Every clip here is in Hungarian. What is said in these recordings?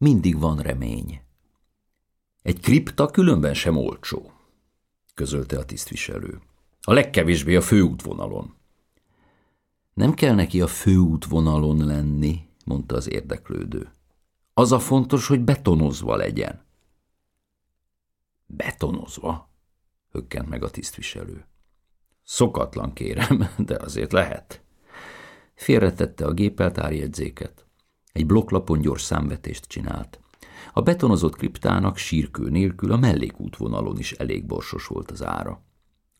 Mindig van remény. Egy kripta különben sem olcsó, közölte a tisztviselő. A legkevésbé a főútvonalon. Nem kell neki a főútvonalon lenni, mondta az érdeklődő. Az a fontos, hogy betonozva legyen. Betonozva? hökkent meg a tisztviselő. Szokatlan kérem, de azért lehet. Félretette a gépelt árjegyzéket. Egy blokklapon gyors számvetést csinált. A betonozott kriptának sírkő nélkül a mellékútvonalon is elég borsos volt az ára.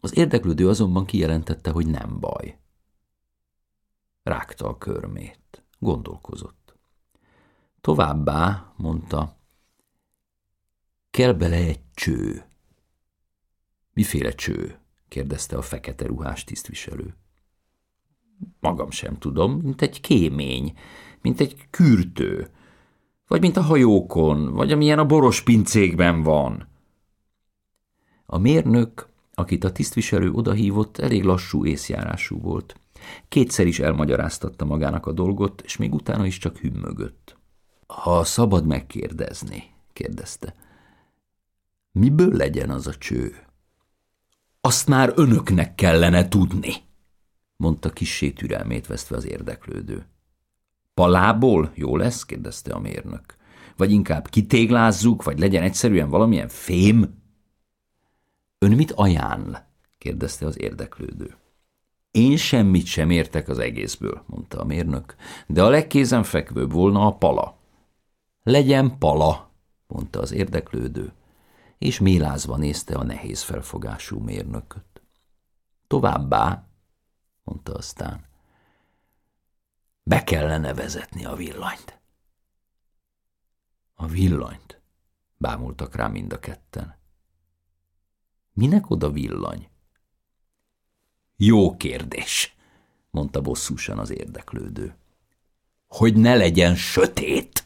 Az érdeklődő azonban kijelentette, hogy nem baj. Rágta a körmét. Gondolkozott. Továbbá, mondta, kell bele egy cső. Miféle cső? kérdezte a fekete ruhás tisztviselő. Magam sem tudom, mint egy kémény, mint egy kürtő, vagy mint a hajókon, vagy amilyen a boros pincékben van. A mérnök, akit a tisztviselő odahívott, elég lassú észjárású volt. Kétszer is elmagyaráztatta magának a dolgot, és még utána is csak hümmögött. Ha szabad megkérdezni, kérdezte, miből legyen az a cső? Azt már önöknek kellene tudni, mondta kissé türelmét vesztve az érdeklődő. Palából jó lesz? kérdezte a mérnök. Vagy inkább kitéglázzuk, vagy legyen egyszerűen valamilyen fém? Ön mit ajánl? kérdezte az érdeklődő. Én semmit sem értek az egészből, mondta a mérnök, de a legkézenfekvőbb volna a pala. Legyen pala, mondta az érdeklődő, és mélázva nézte a nehéz felfogású mérnököt. Továbbá, mondta aztán, kellene vezetni a villanyt. A villanyt? Bámultak rá mind a ketten. Minek oda villany? Jó kérdés, mondta bosszúsan az érdeklődő. Hogy ne legyen sötét.